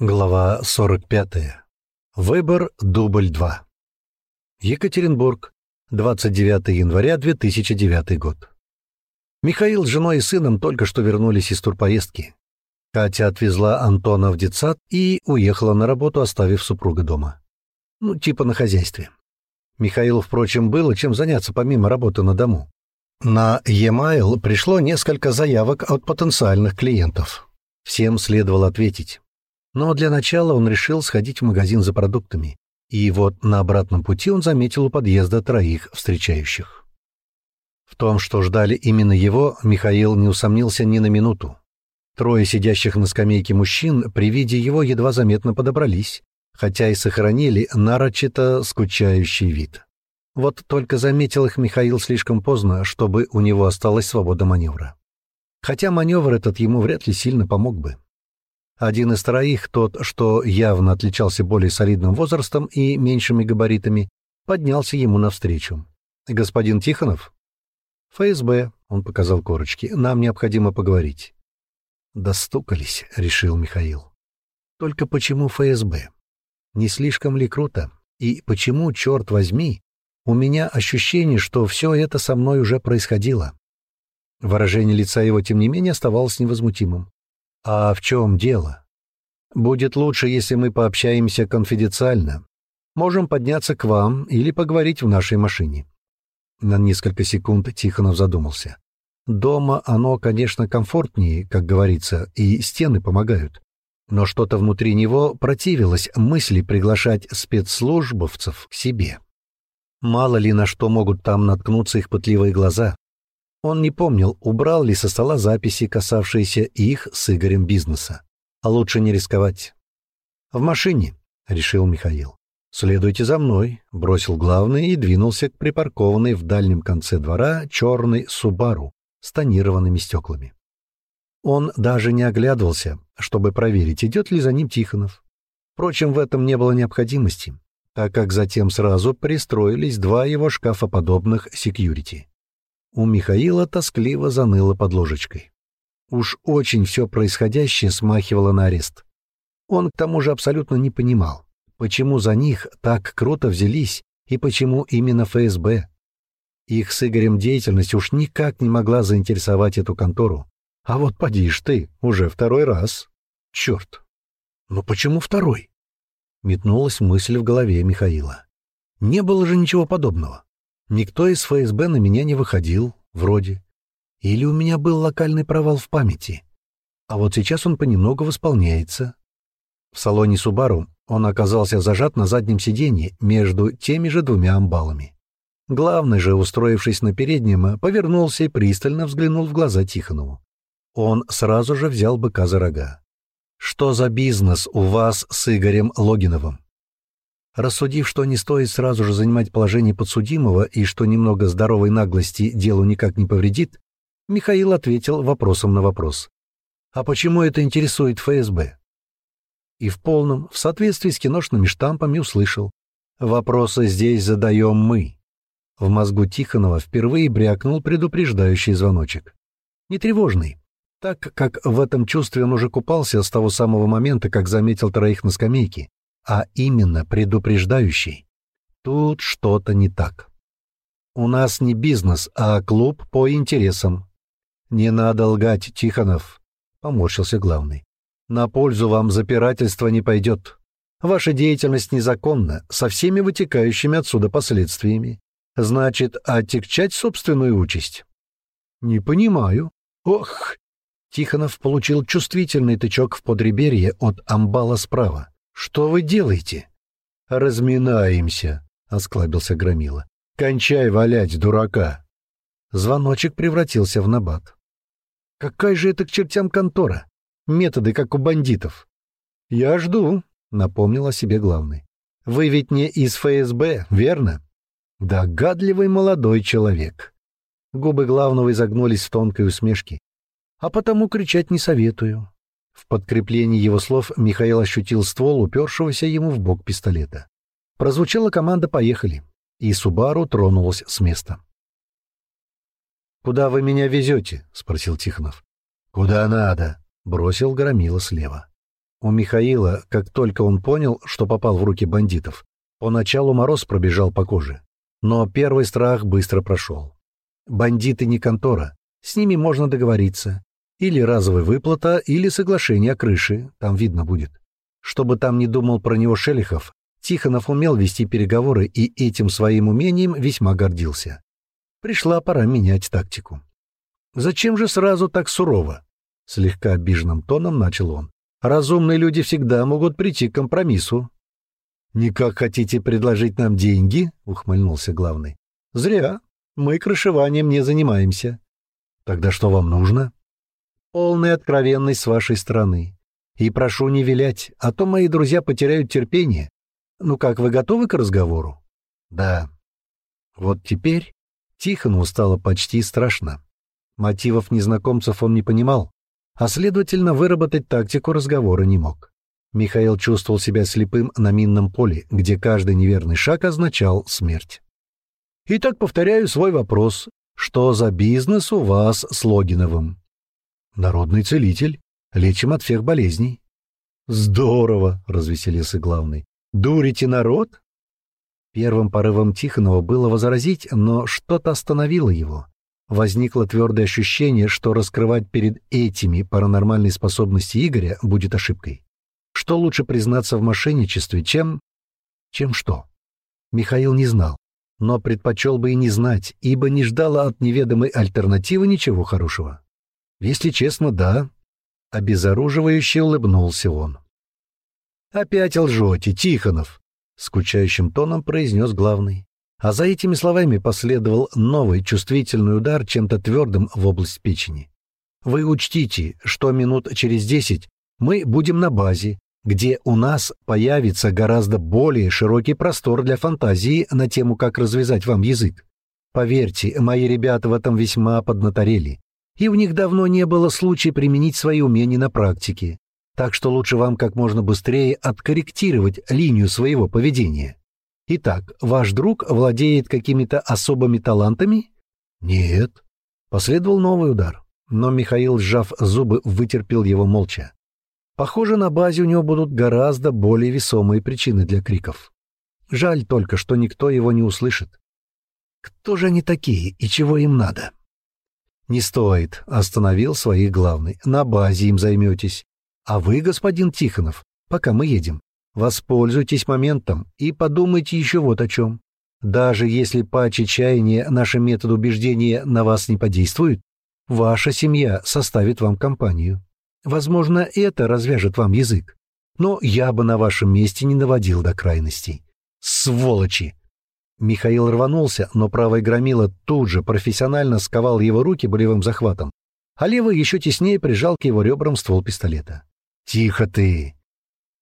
Глава 45. Выбор дубль 2. Екатеринбург, 29 января 2009 год. Михаил с женой и сыном только что вернулись из турпоездки. Катя отвезла Антона в детсад и уехала на работу, оставив супруга дома. Ну, типа на хозяйстве. Михаилу, впрочем, было чем заняться помимо работы на дому. На e-mail пришло несколько заявок от потенциальных клиентов. Всем следовало ответить. Но для начала он решил сходить в магазин за продуктами. И вот на обратном пути он заметил у подъезда троих встречающих. В том, что ждали именно его, Михаил не усомнился ни на минуту. Трое сидящих на скамейке мужчин при виде его едва заметно подобрались, хотя и сохранили нарочито скучающий вид. Вот только заметил их Михаил слишком поздно, чтобы у него осталась свобода маневра. Хотя маневр этот ему вряд ли сильно помог бы. Один из троих, тот, что явно отличался более солидным возрастом и меньшими габаритами, поднялся ему навстречу. «Господин Тихонов?» «ФСБ», — он показал корочки, — «нам необходимо поговорить». «Достукались», — решил Михаил. «Только почему ФСБ? Не слишком ли круто? И почему, черт возьми, у меня ощущение, что все это со мной уже происходило?» Выражение лица его, тем не менее, оставалось невозмутимым. «А в чем дело? Будет лучше, если мы пообщаемся конфиденциально. Можем подняться к вам или поговорить в нашей машине». На несколько секунд Тихонов задумался. Дома оно, конечно, комфортнее, как говорится, и стены помогают. Но что-то внутри него противилось мысли приглашать спецслужбовцев к себе. Мало ли на что могут там наткнуться их пытливые глаза. Он не помнил, убрал ли со стола записи, касавшиеся их с Игорем бизнеса. А лучше не рисковать. «В машине», — решил Михаил. «Следуйте за мной», — бросил главный и двинулся к припаркованной в дальнем конце двора черной «Субару» с тонированными стеклами. Он даже не оглядывался, чтобы проверить, идет ли за ним Тихонов. Впрочем, в этом не было необходимости, так как затем сразу пристроились два его шкафоподобных секьюрити. У Михаила тоскливо заныло под ложечкой. Уж очень все происходящее смахивало на арест. Он к тому же абсолютно не понимал, почему за них так круто взялись и почему именно ФСБ. Их с Игорем деятельность уж никак не могла заинтересовать эту контору. А вот поди ж ты, уже второй раз. Черт! Ну почему второй? Метнулась мысль в голове Михаила. Не было же ничего подобного. Никто из ФСБ на меня не выходил, вроде. Или у меня был локальный провал в памяти. А вот сейчас он понемногу восполняется. В салоне Субару он оказался зажат на заднем сиденье между теми же двумя амбалами. Главный же, устроившись на переднем, повернулся и пристально взглянул в глаза Тихонову. Он сразу же взял быка за рога. «Что за бизнес у вас с Игорем Логиновым?» Рассудив, что не стоит сразу же занимать положение подсудимого и что немного здоровой наглости делу никак не повредит, Михаил ответил вопросом на вопрос. «А почему это интересует ФСБ?» И в полном, в соответствии с киношными штампами, услышал. «Вопросы здесь задаем мы». В мозгу Тихонова впервые брякнул предупреждающий звоночек. Нетревожный, так как в этом чувстве он уже купался с того самого момента, как заметил троих на скамейке, а именно предупреждающий. Тут что-то не так. У нас не бизнес, а клуб по интересам. Не надо лгать, Тихонов, — поморщился главный. На пользу вам запирательство не пойдет. Ваша деятельность незаконна, со всеми вытекающими отсюда последствиями. Значит, отягчать собственную участь. Не понимаю. Ох! Тихонов получил чувствительный тычок в подреберье от амбала справа. «Что вы делаете?» «Разминаемся», — осклабился Громила. «Кончай валять, дурака!» Звоночек превратился в набат. «Какая же это к чертям контора? Методы, как у бандитов». «Я жду», — напомнил о себе главный. «Вы ведь не из ФСБ, верно?» «Догадливый молодой человек». Губы главного изогнулись в тонкой усмешке. «А потому кричать не советую. В подкреплении его слов Михаил ощутил ствол упершегося ему в бок пистолета. Прозвучала команда «Поехали», и Субару тронулась с места. «Куда вы меня везете?» — спросил Тихонов. «Куда надо», — бросил Громила слева. У Михаила, как только он понял, что попал в руки бандитов, поначалу мороз пробежал по коже. Но первый страх быстро прошел. Бандиты не контора, с ними можно договориться. Или разовая выплата, или соглашение о крыше, там видно будет. Чтобы там не думал про него Шелихов, Тихонов умел вести переговоры и этим своим умением весьма гордился. Пришла пора менять тактику. «Зачем же сразу так сурово?» — слегка обиженным тоном начал он. «Разумные люди всегда могут прийти к компромиссу». «Никак хотите предложить нам деньги?» — ухмыльнулся главный. «Зря. Мы крышеванием не занимаемся». «Тогда что вам нужно?» «Полная откровенность с вашей стороны. И прошу не вилять, а то мои друзья потеряют терпение ну как, вы готовы к разговору? Да. Вот теперь Тихону стало почти страшно. Мотивов незнакомцев он не понимал, а, следовательно, выработать тактику разговора не мог. Михаил чувствовал себя слепым на минном поле, где каждый неверный шаг означал смерть. Итак, повторяю свой вопрос. Что за бизнес у вас с Логиновым? Народный целитель. Лечим от всех болезней. Здорово, развеселился главный. Дурите народ? Первым порывом Тихонова было возразить, но что-то остановило его. Возникло твердое ощущение, что раскрывать перед этими паранормальные способности Игоря будет ошибкой. Что лучше признаться в мошенничестве, чем... Чем что? Михаил не знал, но предпочел бы и не знать, ибо не ждало от неведомой альтернативы ничего хорошего. Если честно, да. Обезоруживающе улыбнулся он. «Опять лжете, Тихонов!» — скучающим тоном произнес главный. А за этими словами последовал новый чувствительный удар чем-то твердым в область печени. «Вы учтите, что минут через десять мы будем на базе, где у нас появится гораздо более широкий простор для фантазии на тему, как развязать вам язык. Поверьте, мои ребята в этом весьма поднаторели, и у них давно не было случая применить свои умения на практике так что лучше вам как можно быстрее откорректировать линию своего поведения. Итак, ваш друг владеет какими-то особыми талантами? Нет. Последовал новый удар, но Михаил, сжав зубы, вытерпел его молча. Похоже, на базе у него будут гораздо более весомые причины для криков. Жаль только, что никто его не услышит. Кто же они такие и чего им надо? Не стоит, остановил своих главный. На базе им займетесь. А вы, господин Тихонов, пока мы едем, воспользуйтесь моментом и подумайте еще вот о чем. Даже если по чаяния наши методы убеждения на вас не подействуют, ваша семья составит вам компанию. Возможно, это развяжет вам язык. Но я бы на вашем месте не наводил до крайностей. Сволочи! Михаил рванулся, но правый громила тут же профессионально сковал его руки болевым захватом, а левый еще теснее прижал к его ребрам ствол пистолета. «Тихо ты!»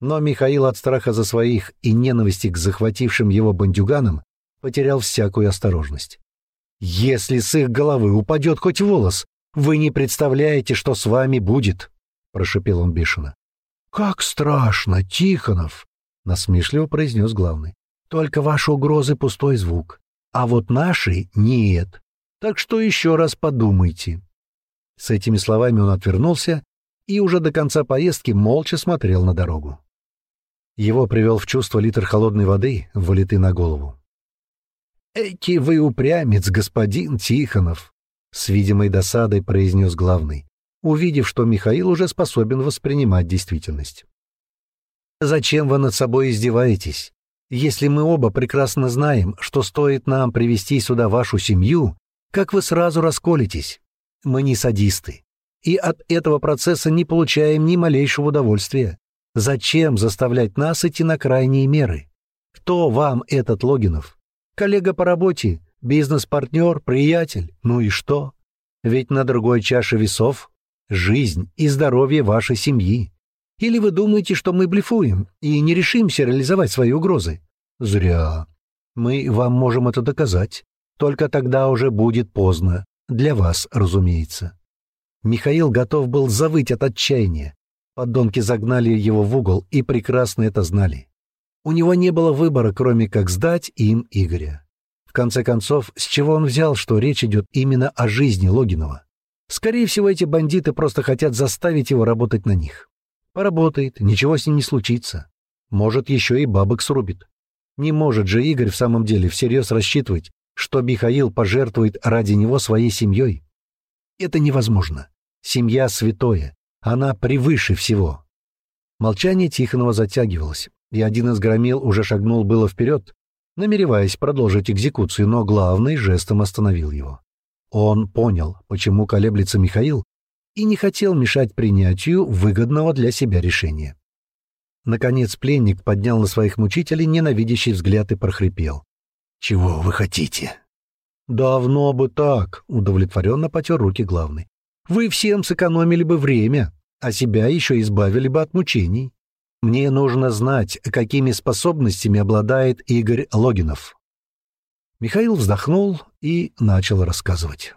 Но Михаил от страха за своих и ненависти к захватившим его бандюганам потерял всякую осторожность. «Если с их головы упадет хоть волос, вы не представляете, что с вами будет!» — прошепел он бешено. «Как страшно, Тихонов!» — насмешливо произнес главный. «Только ваши угрозы — пустой звук, а вот наши — нет. Так что еще раз подумайте». С этими словами он отвернулся и уже до конца поездки молча смотрел на дорогу. Его привел в чувство литр холодной воды, вылитый на голову. «Эки вы упрямец, господин Тихонов!» — с видимой досадой произнес главный, увидев, что Михаил уже способен воспринимать действительность. «Зачем вы над собой издеваетесь? Если мы оба прекрасно знаем, что стоит нам привести сюда вашу семью, как вы сразу расколетесь? Мы не садисты и от этого процесса не получаем ни малейшего удовольствия. Зачем заставлять нас идти на крайние меры? Кто вам этот Логинов? Коллега по работе, бизнес-партнер, приятель? Ну и что? Ведь на другой чаше весов жизнь и здоровье вашей семьи. Или вы думаете, что мы блефуем и не решимся реализовать свои угрозы? Зря. Мы вам можем это доказать. Только тогда уже будет поздно. Для вас, разумеется. Михаил готов был завыть от отчаяния. Подонки загнали его в угол и прекрасно это знали. У него не было выбора, кроме как сдать им Игоря. В конце концов, с чего он взял, что речь идет именно о жизни Логинова? Скорее всего, эти бандиты просто хотят заставить его работать на них. Поработает, ничего с ним не случится. Может, еще и бабок срубит. Не может же Игорь в самом деле всерьез рассчитывать, что Михаил пожертвует ради него своей семьей. Это невозможно. Семья святое. Она превыше всего. Молчание Тихонова затягивалось, и один из громил уже шагнул было вперед, намереваясь продолжить экзекуцию, но главный жестом остановил его. Он понял, почему колеблется Михаил, и не хотел мешать принятию выгодного для себя решения. Наконец пленник поднял на своих мучителей ненавидящий взгляд и прохрипел. «Чего вы хотите?» «Давно бы так», — удовлетворенно потер руки главный. «Вы всем сэкономили бы время, а себя еще избавили бы от мучений. Мне нужно знать, какими способностями обладает Игорь Логинов». Михаил вздохнул и начал рассказывать.